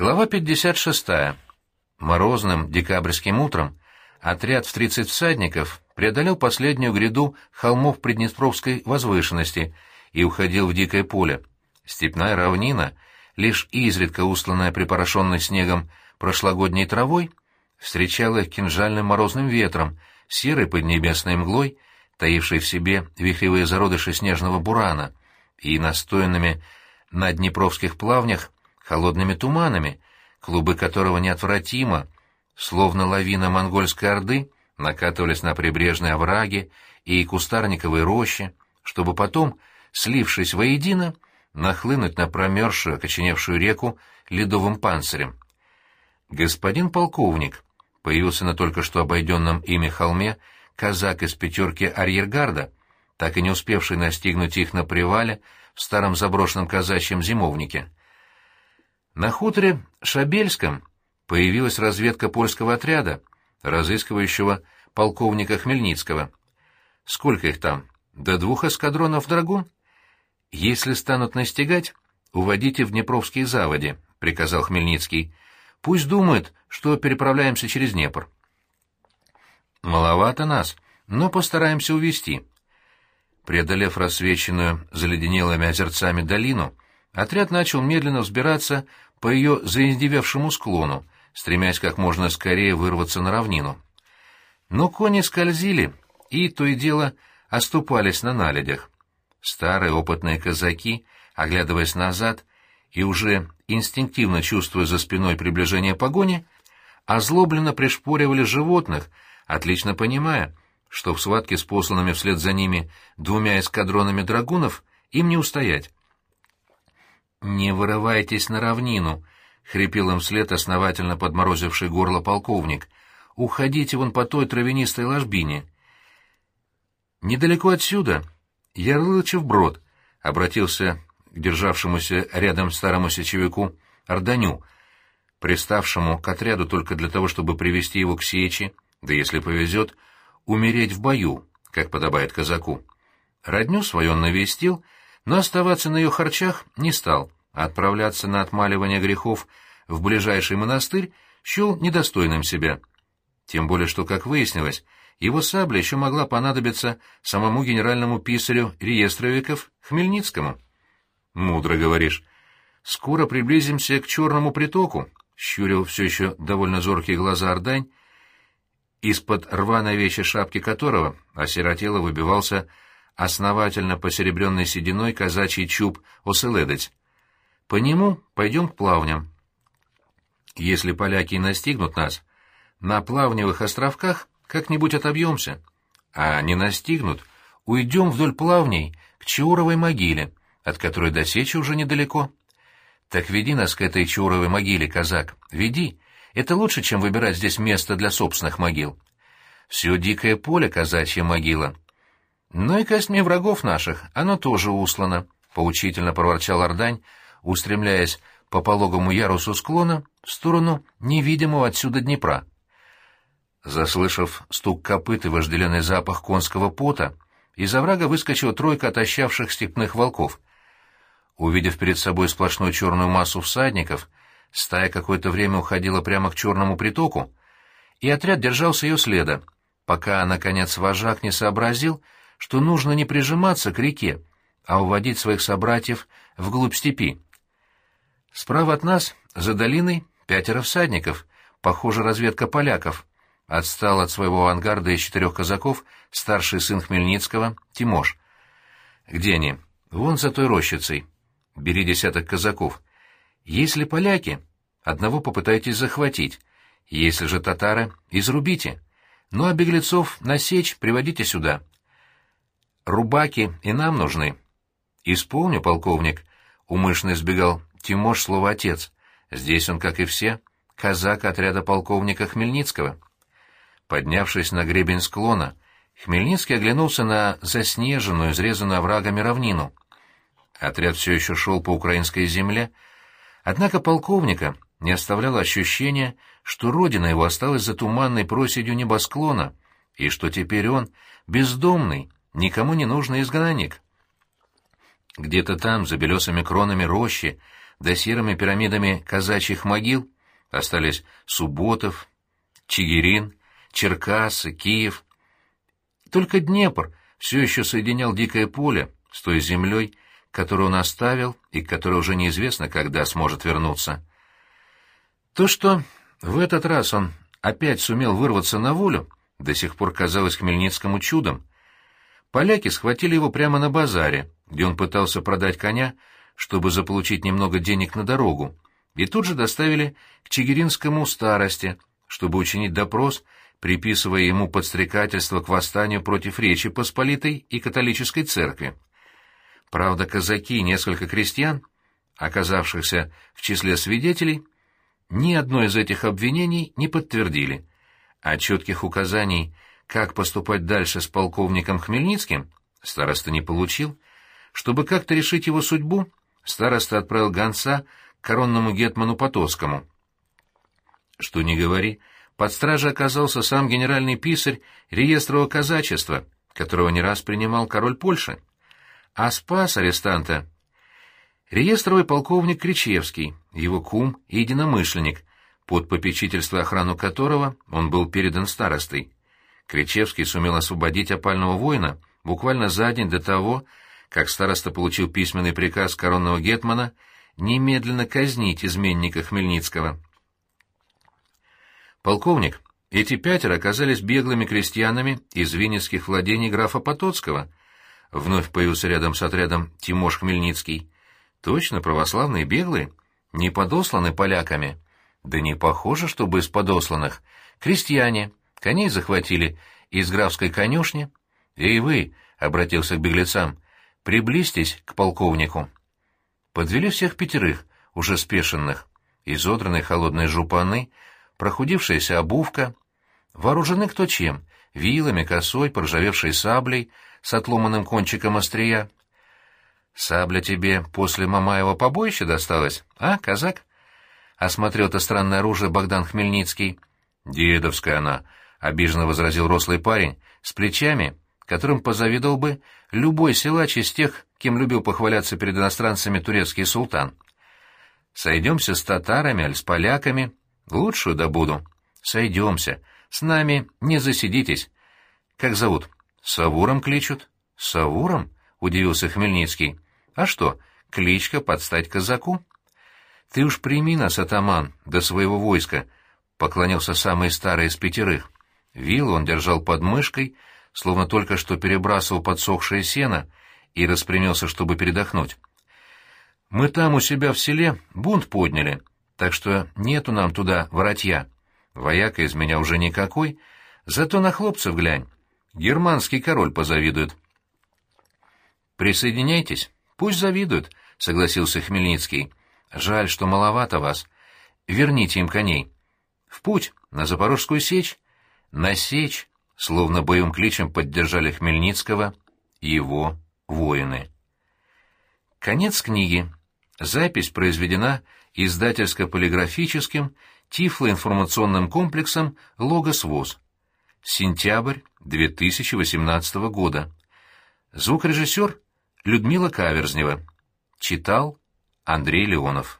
Глава 56. Морозным декабрьским утром отряд в 30 всадников преодолел последнюю гряду холмов Приднестровской возвышенности и уходил в дикое поле. Степная равнина, лишь изредка устланная припорошенной снегом прошлогодней травой, встречала их кинжальным морозным ветром, серой поднебесной мглой, таившей в себе вихревые зародыши снежного бурана, и настоянными на днепровских плавнях холодными туманами, клубы которого неотвратимо, словно лавина монгольской орды, накатывались на прибрежные овраги и кустарниковые рощи, чтобы потом, слившись воедино, нахлынуть на промерзшую, окоченевшую реку ледовым панцирем. Господин полковник появился на только что обойденном ими холме казак из пятерки арьергарда, так и не успевший настигнуть их на привале в старом заброшенном казачьем зимовнике. На хуторе Шабельском появилась разведка польского отряда, разыскивающего полковника Хмельницкого. Сколько их там? До двух эскадронов драгун? Если станут настигать, уводите в Днепровские заводи, — приказал Хмельницкий. Пусть думают, что переправляемся через Днепр. Маловато нас, но постараемся увести. Преодолев рассвеченную заледенелыми озерцами долину, Отряд начал медленно взбираться по ее заиндевевшему склону, стремясь как можно скорее вырваться на равнину. Но кони скользили и, то и дело, оступались на наледях. Старые опытные казаки, оглядываясь назад и уже инстинктивно чувствуя за спиной приближение погони, озлобленно пришпоривали животных, отлично понимая, что в схватке с посланными вслед за ними двумя эскадронами драгунов им не устоять. «Не вырывайтесь на равнину!» — хрипел им вслед основательно подморозивший горло полковник. «Уходите вон по той травянистой ложбине!» «Недалеко отсюда Ярлычев брод», — обратился к державшемуся рядом старому сечевику Орданю, приставшему к отряду только для того, чтобы привести его к сечи, да если повезет, умереть в бою, как подобает казаку. Родню свою он навестил — но оставаться на ее харчах не стал, отправляться на отмаливание грехов в ближайший монастырь счел недостойным себя. Тем более, что, как выяснилось, его сабля еще могла понадобиться самому генеральному писарю реестровиков Хмельницкому. «Мудро говоришь. Скоро приблизимся к черному притоку», — щурил все еще довольно зоркие глаза Ордань, из-под рваной вещи шапки которого осиротело выбивался основательно посеребренной сединой казачий чуб оселедец. По нему пойдем к плавням. Если поляки настигнут нас, на плавневых островках как-нибудь отобьемся, а не настигнут, уйдем вдоль плавней к Чауровой могиле, от которой до Сечи уже недалеко. Так веди нас к этой Чауровой могиле, казак, веди. Это лучше, чем выбирать здесь место для собственных могил. Все дикое поле казачья могила, но и костьми врагов наших оно тоже услано, — поучительно проворчал Ордань, устремляясь по пологому ярусу склона в сторону невидимого отсюда Днепра. Заслышав стук копыт и вожделенный запах конского пота, из оврага выскочила тройка отощавших степных волков. Увидев перед собой сплошную черную массу всадников, стая какое-то время уходила прямо к черному притоку, и отряд держался ее следа, пока, наконец, вожак не сообразил, что нужно не прижиматься к реке, а уводить своих собратьев вглубь степи. Справа от нас, за долиной, пятеро всадников, похоже, разведка поляков. Отстал от своего авангарда из четырех казаков старший сын Хмельницкого, Тимош. Где они? Вон за той рощицей. Бери десяток казаков. Если поляки, одного попытайтесь захватить. Если же татары, изрубите. Ну а беглецов насечь приводите сюда. Рубаки и нам нужны. Исполню, полковник. Умышленно избегал Тимош слово «отец». Здесь он, как и все, казак отряда полковника Хмельницкого. Поднявшись на гребень склона, Хмельницкий оглянулся на заснеженную, изрезанную оврагами равнину. Отряд все еще шел по украинской земле, однако полковника не оставляло ощущение, что родина его осталась за туманной проседью небосклона, и что теперь он, бездомный, никому не нужный изгнанник. Где-то там, за белесыми кронами рощи, да серыми пирамидами казачьих могил остались Субботов, Чигирин, Черкассы, Киев. Только Днепр все еще соединял дикое поле с той землей, которую он оставил и которая уже неизвестно, когда сможет вернуться. То, что в этот раз он опять сумел вырваться на волю, до сих пор казалось Хмельницкому чудом. Поляки схватили его прямо на базаре, где он пытался продать коня, чтобы заполучить немного денег на дорогу, и тут же доставили к Чигиринскому старости, чтобы учинить допрос, приписывая ему подстрекательство к восстанию против Речи Посполитой и католической церкви. Правда, казаки и несколько крестьян, оказавшихся в числе свидетелей, ни одно из этих обвинений не подтвердили, а четких указаний, как поступать дальше с полковником Хмельницким, староста не получил. Чтобы как-то решить его судьбу, староста отправил гонца к коронному гетману Потоцкому. Что ни говори, под стражей оказался сам генеральный писарь реестрового казачества, которого не раз принимал король Польши. А спас арестанта реестровый полковник Кричевский, его кум и единомышленник, под попечительство охрану которого он был передан старостой. Кричевский сумел освободить опального воина буквально за день до того, как староста получил письменный приказ коронного гетмана немедленно казнить изменника Хмельницкого. Полковник, эти пятеро оказались беглыми крестьянами из винницких владений графа Потоцкого. Вновь появился рядом с отрядом Тимош Хмельницкий. Точно, православные беглые, не подосланы поляками. Да не похоже, чтобы из подосланных. Крестьяне, коней захватили из графской конюшни. Эй вы, — обратился к беглецам, — приблизьтесь к полковнику. Подвели всех пятерых, уже спешенных, изодранные холодные жупаны, прохудившаяся обувка, вооружены кто чем, вилами, косой, поржавевшей саблей с отломанным кончиком острия. «Сабля тебе после Мамаева побоища досталась, а, казак?» — осмотрел это странное оружие Богдан Хмельницкий. «Дедовская она», — обиженно возразил рослый парень, с плечами, которым позавидовал бы любой силач из тех, кем любил похваляться перед иностранцами турецкий султан. «Сойдемся с татарами, аль с поляками, лучшую добуду. Сойдемся, с нами не засидитесь. Как зовут? Савуром кличут?» «Савуром?» — удивился Хмельницкий. «А что, кличка под стать казаку?» «Ты уж прими нас, атаман, до своего войска», — поклонился самый старый из пятерых. Вилл он держал под мышкой, словно только что перебрасывал подсохшее сено и распрямился, чтобы передохнуть. «Мы там у себя в селе бунт подняли, так что нету нам туда воротья. Вояка из меня уже никакой, зато на хлопцев глянь. Германский король позавидует». «Присоединяйтесь, пусть завидуют», — согласился Хмельницкий. «Жаль, что маловато вас. Верните им коней. В путь, на Запорожскую сечь». «На сечь», словно боевым кличем поддержали Хмельницкого и его воины. Конец книги. Запись произведена издательско-полиграфическим тифлоинформационным комплексом «Логос ВОЗ». Сентябрь 2018 года. Звукорежиссер Людмила Каверзнева. Читал Андрей Леонов.